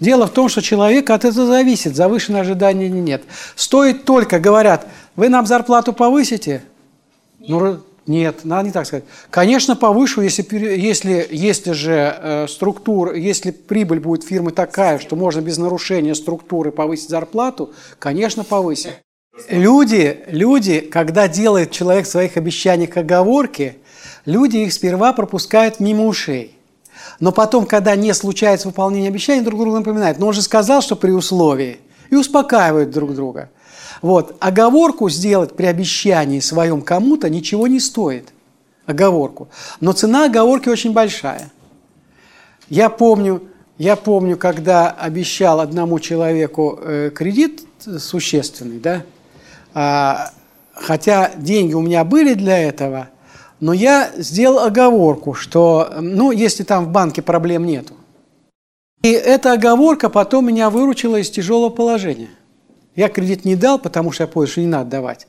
Дело в том, что человек от этого зависит, завышенное ожидание или нет. Стоит только, говорят, вы нам зарплату повысите? Ну, нет, надо не так сказать. Конечно, повышу, если, если, если же э, структура, если прибыль будет фирмы такая, что можно без нарушения структуры повысить зарплату, конечно, повысим. Люди, люди, когда делает человек в своих обещаниях оговорки, люди их сперва пропускают мимо ушей. Но потом, когда не случается выполнение обещаний, друг другу напоминают. Но он же сказал, что при условии. И успокаивают друг друга. Вот. Оговорку сделать при обещании своем кому-то ничего не стоит. Оговорку. Но цена оговорки очень большая. Я помню, я помню, когда обещал одному человеку э, кредит существенный, да, а, хотя деньги у меня были для этого, но я сделал оговорку, что, ну, если там в банке проблем нету. И эта оговорка потом меня выручила из тяжелого положения. Я кредит не дал, потому что я понял, что не надо давать.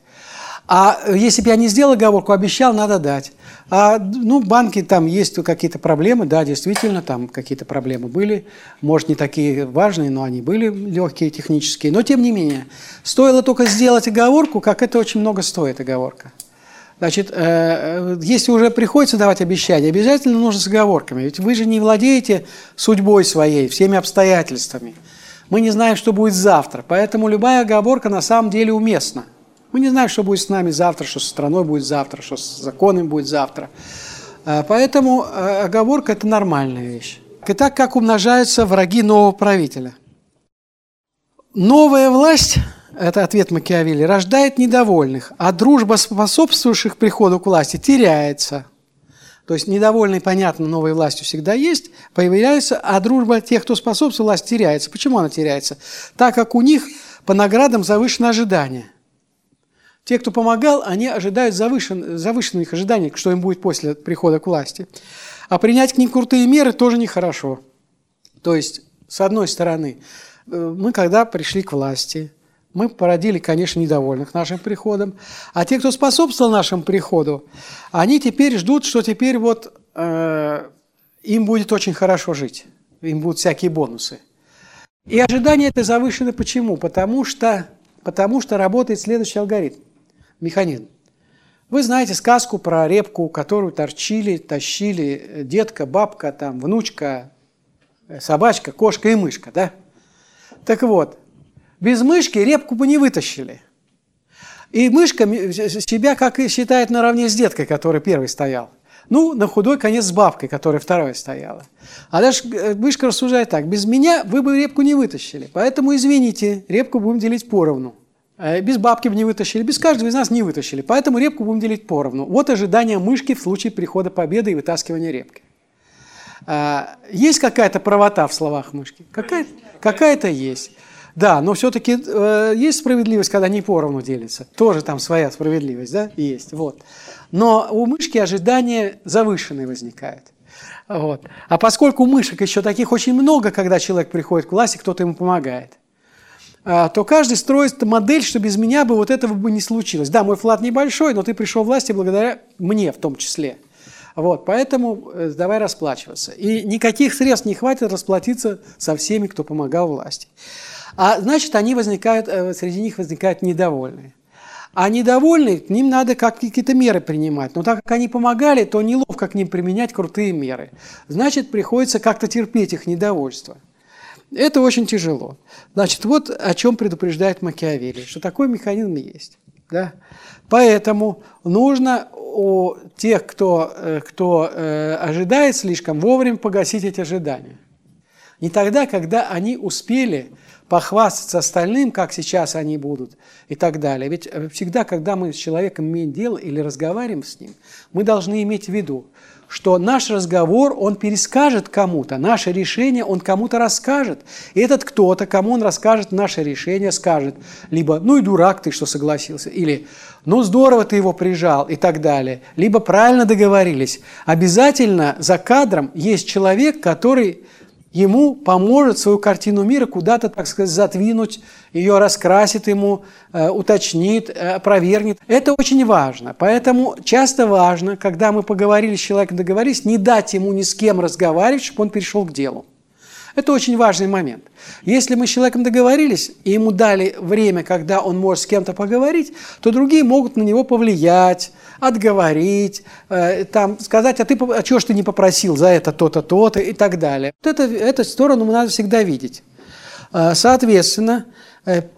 А если бы я не сделал оговорку, обещал, надо дать. А, ну, банки там есть какие-то проблемы, да, действительно, там какие-то проблемы были. Может, не такие важные, но они были легкие, технические. Но, тем не менее, стоило только сделать оговорку, как это очень много стоит, оговорка. Значит, э, если уже приходится давать обещания, обязательно нужно с оговорками. Ведь вы же не владеете судьбой своей, всеми обстоятельствами. Мы не знаем, что будет завтра, поэтому любая оговорка на самом деле уместна. Мы не знаем, что будет с нами завтра, что со страной будет завтра, что с законом будет завтра. Э, поэтому э, оговорка – это нормальная вещь. Итак, как умножаются враги нового правителя? Новая власть, это ответ Макиавелли, рождает недовольных, а дружба способствующих приходу к власти теряется – то есть недовольный, понятно, новой властью всегда есть, появляется, а дружба тех, кто способствует власть, теряется. Почему она теряется? Так как у них по наградам завышено ожидание. Те, кто помогал, они ожидают завышен, завышенных ожиданий, что им будет после прихода к власти. А принять к ним крутые меры тоже нехорошо. То есть, с одной стороны, э, мы когда пришли к власти, мы породили, конечно, недовольных нашим приходом. А те, кто способствовал нашему приходу, они теперь ждут, что теперь вот э, им будет очень хорошо жить. Им будут всякие бонусы. И ожидания это завышены почему? Потому что, потому что работает следующий алгоритм, механизм. Вы знаете сказку про репку, которую торчили, тащили детка, бабка, там, внучка, собачка, кошка и мышка, да? Так вот, без мышки репку бы не вытащили. И мышка себя, как и считает, наравне с деткой, который первый стоял. Ну, на худой конец с бабкой, которая второй стояла. А дальше э, мышка рассуждает так. Без меня вы бы репку не вытащили. Поэтому, извините, репку будем делить поровну. Э, без бабки бы не вытащили, без каждого из нас не вытащили. Поэтому репку будем делить поровну. Вот ожидание мышки в случае прихода победы и вытаскивания репки. А, есть какая-то правота в словах мышки? Какая-то какая есть. Да, но все-таки э, есть справедливость, когда не поровну делится. Тоже там своя справедливость, да, есть. Вот. Но у мышки ожидания завышенные возникают. Вот. А поскольку мышек еще таких очень много, когда человек приходит к власти, кто-то ему помогает, а, то каждый строит модель, что без меня бы вот этого бы не случилось. Да, мой вклад небольшой, но ты пришел в власти благодаря мне в том числе. Вот, поэтому э, давай расплачиваться. И никаких средств не хватит расплатиться со всеми, кто помогал власти. А значит, они возникают, э, среди них возникают недовольные. А недовольные, к ним надо как какие-то меры принимать. Но так как они помогали, то неловко к ним применять крутые меры. Значит, приходится как-то терпеть их недовольство. Это очень тяжело. Значит, вот о чем предупреждает Макиавелли, что такой механизм есть. Да? Поэтому нужно у тех, кто, э, кто э, ожидает слишком, вовремя погасить эти ожидания. Не тогда, когда они успели похвастаться остальным, как сейчас они будут и так далее. Ведь э, всегда, когда мы с человеком имеем дело или разговариваем с ним, мы должны иметь в виду, что наш разговор он перескажет кому-то, наше решение он кому-то расскажет. И этот кто-то, кому он расскажет наше решение, скажет либо «ну и дурак ты, что согласился», или «ну здорово ты его прижал» и так далее. Либо «правильно договорились». Обязательно за кадром есть человек, который ему поможет свою картину мира куда-то, так сказать, задвинуть, ее раскрасит ему, э, уточнит, э, опровергнет. Это очень важно. Поэтому часто важно, когда мы поговорили с человеком, договорились, не дать ему ни с кем разговаривать, чтобы он перешел к делу. Это очень важный момент. Если мы с человеком договорились, и ему дали время, когда он может с кем-то поговорить, то другие могут на него повлиять, отговорить, э, там, сказать, а ты а чего ж ты не попросил за это то-то, то-то и так далее. Вот это, эту сторону надо всегда видеть. Э, соответственно,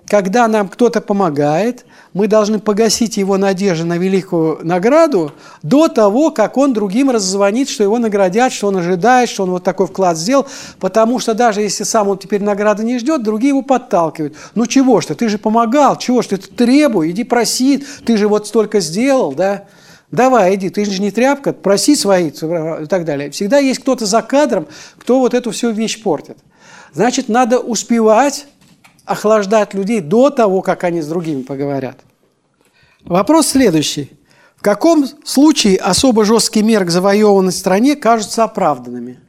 когда нам кто-то помогает, мы должны погасить его надежды на великую награду до того, как он другим раззвонит, что его наградят, что он ожидает, что он вот такой вклад сделал, потому что даже если сам он теперь награды не ждет, другие его подталкивают. Ну чего ж ты, ты же помогал, чего ж ты, ты требуй, иди проси, ты же вот столько сделал, да? Давай, иди, ты же не тряпка, проси свои и так далее. Всегда есть кто-то за кадром, кто вот эту всю вещь портит. Значит, надо успевать охлаждать людей до того, как они с другими поговорят. Вопрос следующий. В каком случае особо жесткие меры к завоеванной стране кажутся оправданными?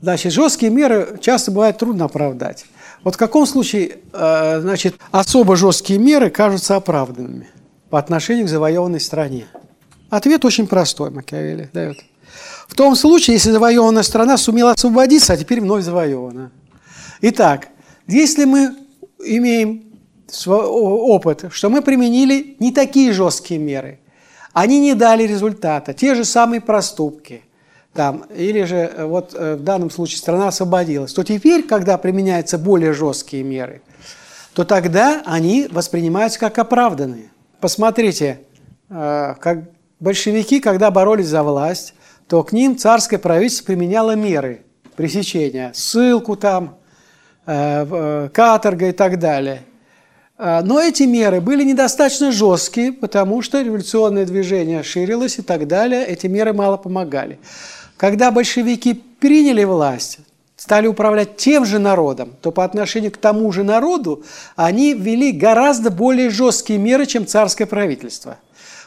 Значит, жесткие меры часто бывает трудно оправдать. Вот в каком случае э, значит, особо жесткие меры кажутся оправданными по отношению к завоеванной стране? Ответ очень простой, Макиавелли дает. В том случае, если завоеванная страна сумела освободиться, а теперь вновь завоевана. Итак, если мы имеем опыт, что мы применили не такие жесткие меры, они не дали результата, те же самые проступки, там, или же э, вот э, в данном случае страна освободилась, то теперь, когда применяются более жесткие меры, то тогда они воспринимаются как оправданные. Посмотрите, э, как большевики, когда боролись за власть, то к ним царское правительство применяло меры пресечения, ссылку там, каторга и так далее. А, но эти меры были недостаточно жесткие, потому что революционное движение ширилось и так далее. Эти меры мало помогали. Когда большевики приняли власть, стали управлять тем же народом, то по отношению к тому же народу они ввели гораздо более жесткие меры, чем царское правительство.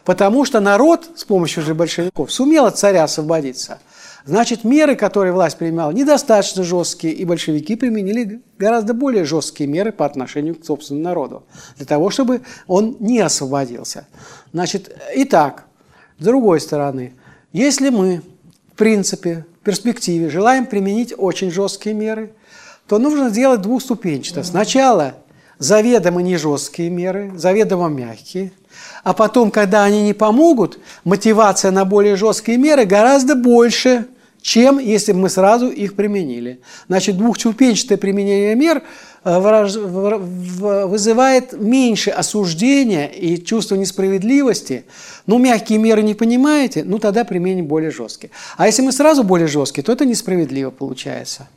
Потому что народ с помощью же большевиков сумел от царя освободиться. Значит, меры, которые власть принимала, недостаточно жесткие, и большевики применили гораздо более жесткие меры по отношению к собственному народу, для того, чтобы он не освободился. Значит, итак, с другой стороны, если мы, в принципе, в перспективе желаем применить очень жесткие меры, то нужно сделать двухступенчато. Сначала заведомо не жесткие меры, заведомо мягкие, а потом, когда они не помогут, мотивация на более жесткие меры гораздо больше – чем если бы мы сразу их применили. Значит, двухступенчатое применение мер э, вызывает меньше осуждения и чувство несправедливости. Ну, мягкие меры не понимаете, ну, тогда применим более жесткие. А если мы сразу более жесткие, то это несправедливо получается.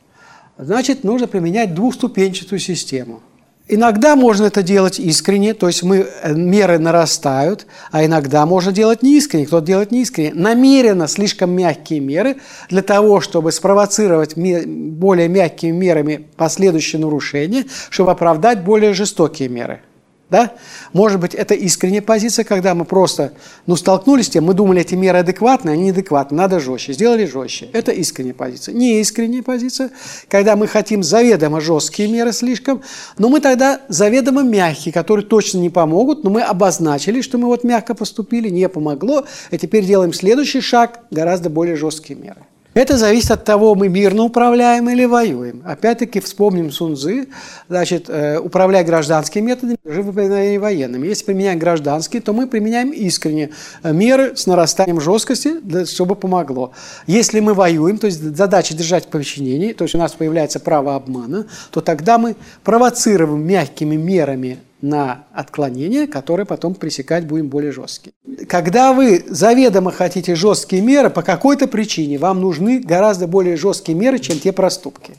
Значит, нужно применять двухступенчатую систему – Иногда можно это делать искренне, то есть мы, э, меры нарастают, а иногда можно делать неискренне, кто-то делает неискренне. Намеренно слишком мягкие меры для того, чтобы спровоцировать более мягкими мерами последующее нарушение, чтобы оправдать более жестокие меры – да? Может быть, это искренняя позиция, когда мы просто ну, столкнулись с тем, мы думали, эти меры адекватны, они неадекватны, надо жестче, сделали жестче. Это искренняя позиция. Не искренняя позиция, когда мы хотим заведомо жесткие меры слишком, но мы тогда заведомо мягкие, которые точно не помогут, но мы обозначили, что мы вот мягко поступили, не помогло, и теперь делаем следующий шаг, гораздо более жесткие меры. Это зависит от того, мы мирно управляем или воюем. Опять-таки вспомним Сунзы, значит, э, управляя гражданскими методами, же военными. Если применяем гражданские, то мы применяем искренне меры с нарастанием жесткости, чтобы помогло. Если мы воюем, то есть задача держать в подчинении, то есть у нас появляется право обмана, то тогда мы провоцируем мягкими мерами на отклонение, которые потом пресекать будем более жесткие. Когда вы заведомо хотите жесткие меры, по какой-то причине вам нужны гораздо более жесткие меры, чем те проступки.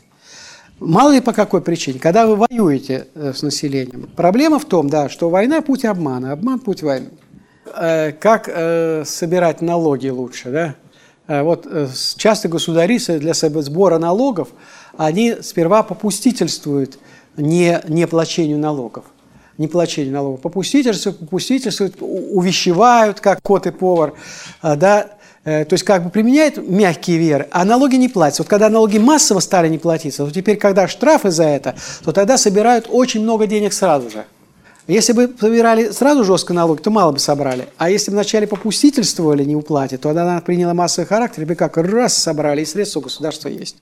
Мало ли по какой причине. Когда вы воюете э, с населением, проблема в том, да, что война – путь обмана, обман – путь войны. Э, как э, собирать налоги лучше, да? Вот часто государи для сбора налогов, они сперва попустительствуют не, не плачению налогов неплачение налогов. Попустительствуют, попустительствуют, увещевают, как кот и повар, а, да, э, то есть как бы применяют мягкие веры, а налоги не платятся. Вот когда налоги массово стали не платиться, то теперь, когда штрафы за это, то тогда собирают очень много денег сразу же. Если бы собирали сразу жестко налоги, то мало бы собрали. А если бы вначале попустительствовали не уплате, то она приняла массовый характер, и бы как раз собрали, и средства у государства есть.